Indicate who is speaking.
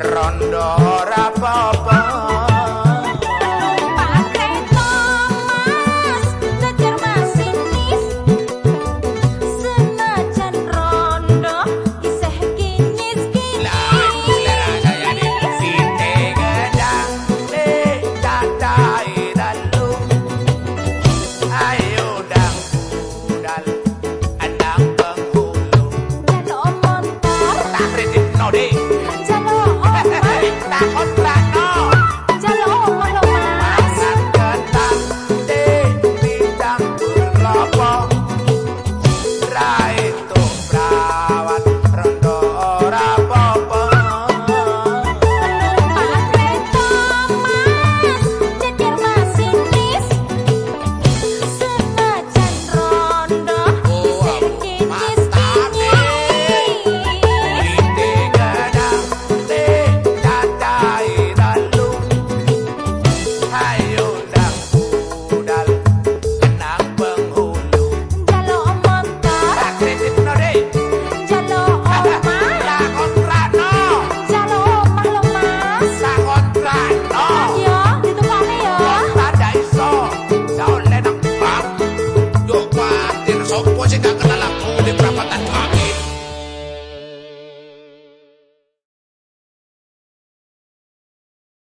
Speaker 1: rondo.
Speaker 2: Tak